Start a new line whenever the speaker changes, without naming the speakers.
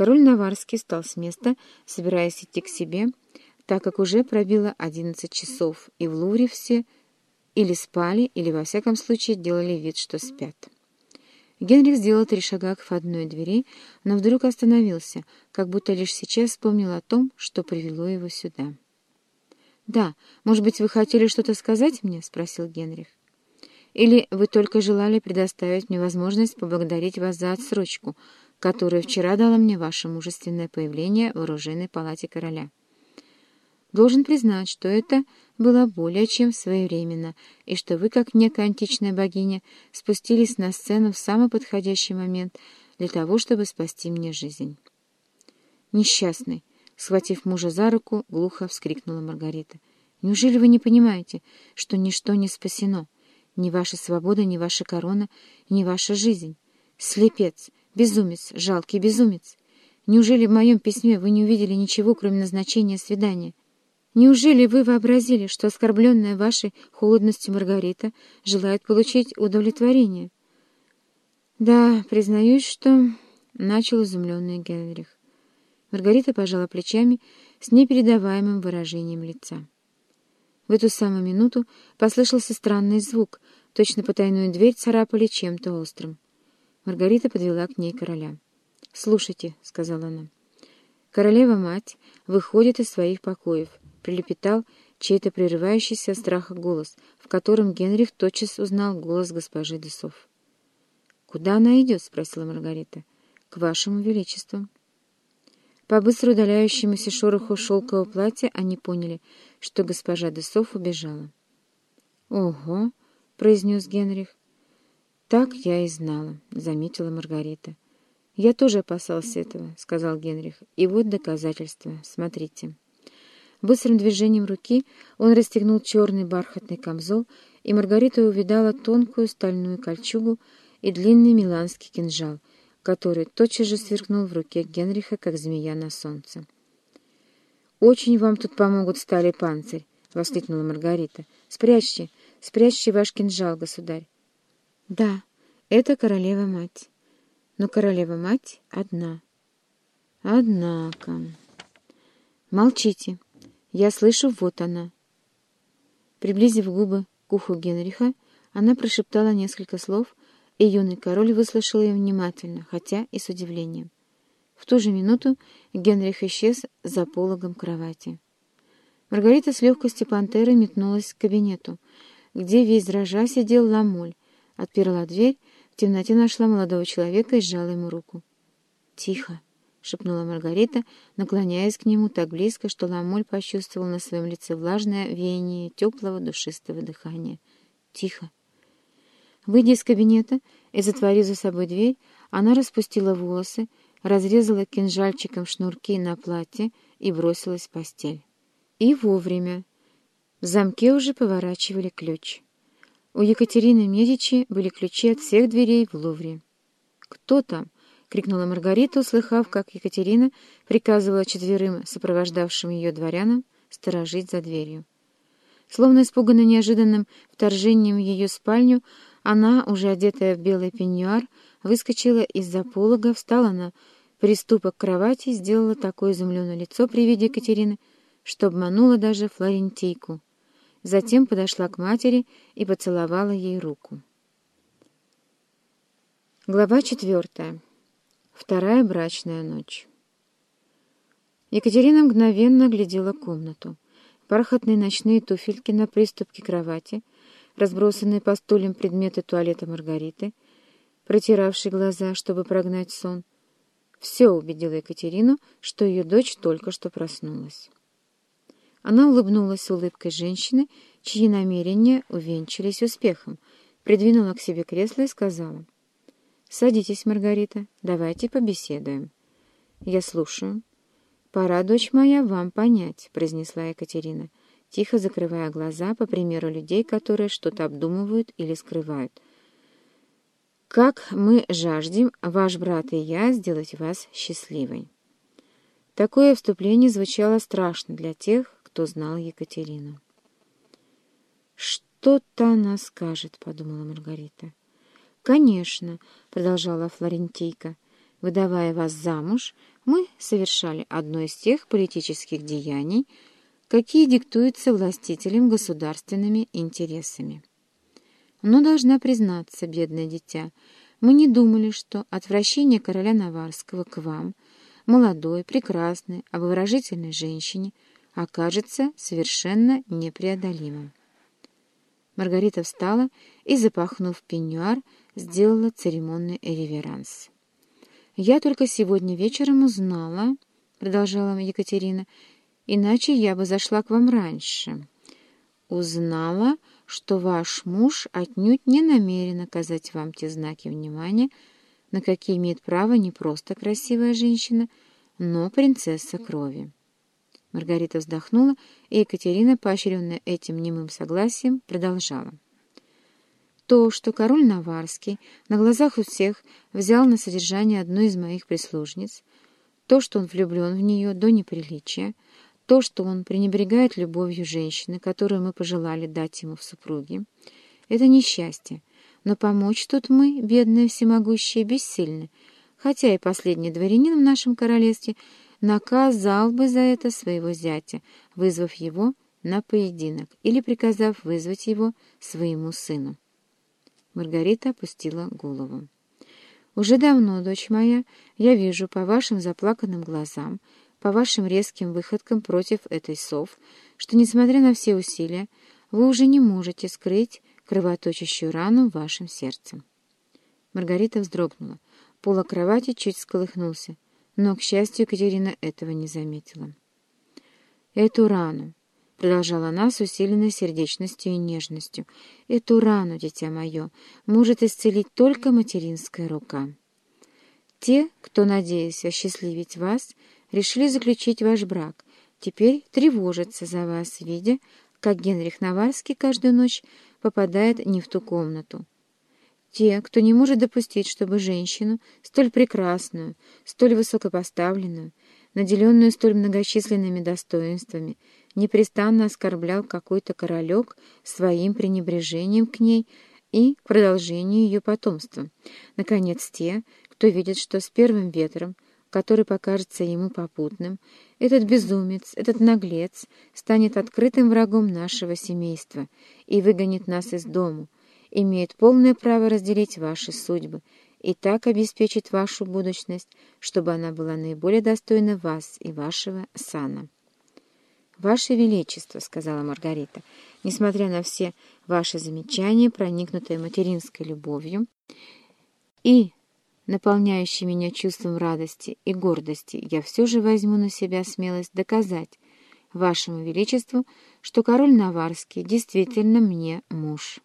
Король Наварский встал с места, собираясь идти к себе, так как уже пробило одиннадцать часов, и в Лувре все или спали, или, во всяком случае, делали вид, что спят. Генрих сделал три шага к входной двери, но вдруг остановился, как будто лишь сейчас вспомнил о том, что привело его сюда. «Да, может быть, вы хотели что-то сказать мне?» — спросил Генрих. «Или вы только желали предоставить мне возможность поблагодарить вас за отсрочку, которую вчера дало мне ваше мужественное появление в оружейной палате короля?» Должен признать, что это было более чем своевременно, и что вы, как некая античная богиня, спустились на сцену в самый подходящий момент для того, чтобы спасти мне жизнь. Несчастный, схватив мужа за руку, глухо вскрикнула Маргарита. Неужели вы не понимаете, что ничто не спасено? Ни ваша свобода, ни ваша корона, ни ваша жизнь. Слепец, безумец, жалкий безумец. Неужели в моем письме вы не увидели ничего, кроме назначения свидания? Неужели вы вообразили, что оскорбленная вашей холодностью Маргарита желает получить удовлетворение? Да, признаюсь, что... Начал изумленный Генрих. Маргарита пожала плечами с непередаваемым выражением лица. В эту самую минуту послышался странный звук, точно потайную дверь царапали чем-то острым. Маргарита подвела к ней короля. «Слушайте», — сказала она. «Королева-мать выходит из своих покоев прилепетал чей-то прерывающийся от страха голос, в котором Генрих тотчас узнал голос госпожи Десов. «Куда она идет?» — спросила Маргарита. «К вашему величеству». По быстро удаляющемуся шороху шелкового платья они поняли, что госпожа Десов убежала. «Ого!» — произнес Генрих. «Так я и знала», — заметила Маргарита. «Я тоже опасался этого», — сказал Генрих. «И вот доказательства. Смотрите». Быстрым движением руки он расстегнул черный бархатный камзол, и Маргарита увидала тонкую стальную кольчугу и длинный миланский кинжал, который тотчас же сверкнул в руке Генриха, как змея на солнце. «Очень вам тут помогут стали панцирь!» — воскликнула Маргарита. «Спрячьте, спрячьте ваш кинжал, государь!» «Да, это королева-мать. Но королева-мать одна». «Однако...» «Молчите!» Я слышу, вот она. Приблизив губы к уху Генриха, она прошептала несколько слов, и юный король выслушал ее внимательно, хотя и с удивлением. В ту же минуту Генрих исчез за пологом кровати. Маргарита с легкостью пантеры метнулась к кабинету, где весь дрожа сидел Ламоль, отперла дверь, в темноте нашла молодого человека и сжала ему руку. «Тихо!» — шепнула Маргарита, наклоняясь к нему так близко, что Ламоль почувствовал на своем лице влажное веяние теплого душистого дыхания. «Тихо!» Выйдя из кабинета и затворив за собой дверь, она распустила волосы, разрезала кинжальчиком шнурки на платье и бросилась в постель. И вовремя. В замке уже поворачивали ключ. У Екатерины Медичи были ключи от всех дверей в Лувре. «Кто там?» — крикнула Маргарита, услыхав, как Екатерина приказывала четверым сопровождавшим ее дворянам сторожить за дверью. Словно испуганная неожиданным вторжением в ее спальню, она, уже одетая в белый пеньюар, выскочила из-за полога, встала на приступок кровати и сделала такое изумленное лицо при виде Екатерины, что обманула даже флорентийку. Затем подошла к матери и поцеловала ей руку. Глава четвертая. Вторая брачная ночь. Екатерина мгновенно глядела комнату. Бархатные ночные туфельки на приступке кровати, разбросанные по стульям предметы туалета Маргариты, протиравшей глаза, чтобы прогнать сон. Все убедило Екатерину, что ее дочь только что проснулась. Она улыбнулась улыбкой женщины, чьи намерения увенчались успехом, придвинула к себе кресло и сказала — «Садитесь, Маргарита, давайте побеседуем». «Я слушаю». «Пора, дочь моя, вам понять», — произнесла Екатерина, тихо закрывая глаза, по примеру людей, которые что-то обдумывают или скрывают. «Как мы жаждем, ваш брат и я, сделать вас счастливой». Такое вступление звучало страшно для тех, кто знал Екатерину. «Что-то она скажет», — подумала Маргарита. «Конечно», — продолжала Флорентийка, — Выдавая вас замуж, мы совершали одно из тех политических деяний, какие диктуются властителем государственными интересами. Но должна признаться, бедное дитя, мы не думали, что отвращение короля Наварского к вам, молодой, прекрасной, обворожительной женщине, окажется совершенно непреодолимым. Маргарита встала и, запахнув пеньюар, сделала церемонный реверанс. «Я только сегодня вечером узнала», — продолжала Екатерина, — «иначе я бы зашла к вам раньше. Узнала, что ваш муж отнюдь не намерен оказать вам те знаки внимания, на какие имеет право не просто красивая женщина, но принцесса крови». Маргарита вздохнула, и Екатерина, поощренная этим немым согласием, продолжала. То, что король Наварский на глазах у всех взял на содержание одну из моих прислужниц, то, что он влюблен в нее до неприличия, то, что он пренебрегает любовью женщины, которую мы пожелали дать ему в супруги, это несчастье, но помочь тут мы, бедные всемогущие, бессильны, хотя и последний дворянин в нашем королевстве — наказал бы за это своего зятя, вызвав его на поединок или приказав вызвать его своему сыну. Маргарита опустила голову. «Уже давно, дочь моя, я вижу по вашим заплаканным глазам, по вашим резким выходкам против этой сов, что, несмотря на все усилия, вы уже не можете скрыть кровоточащую рану в вашем сердце». Маргарита вздрогнула. Пола кровати чуть сколыхнулся но, к счастью, Екатерина этого не заметила. «Эту рану», — продолжала она с усиленной сердечностью и нежностью, «эту рану, дитя мое, может исцелить только материнская рука. Те, кто, надеясь осчастливить вас, решили заключить ваш брак, теперь тревожатся за вас, видя, как Генрих Наварский каждую ночь попадает не в ту комнату, те, кто не может допустить, чтобы женщину, столь прекрасную, столь высокопоставленную, наделенную столь многочисленными достоинствами, непрестанно оскорблял какой-то королек своим пренебрежением к ней и к продолжению ее потомства. Наконец, те, кто видит, что с первым ветром, который покажется ему попутным, этот безумец, этот наглец станет открытым врагом нашего семейства и выгонит нас из дому, имеет полное право разделить ваши судьбы и так обеспечить вашу будущность, чтобы она была наиболее достойна вас и вашего сана. «Ваше Величество», — сказала Маргарита, — «несмотря на все ваши замечания, проникнутые материнской любовью и наполняющие меня чувством радости и гордости, я все же возьму на себя смелость доказать Вашему Величеству, что король Наварский действительно мне муж».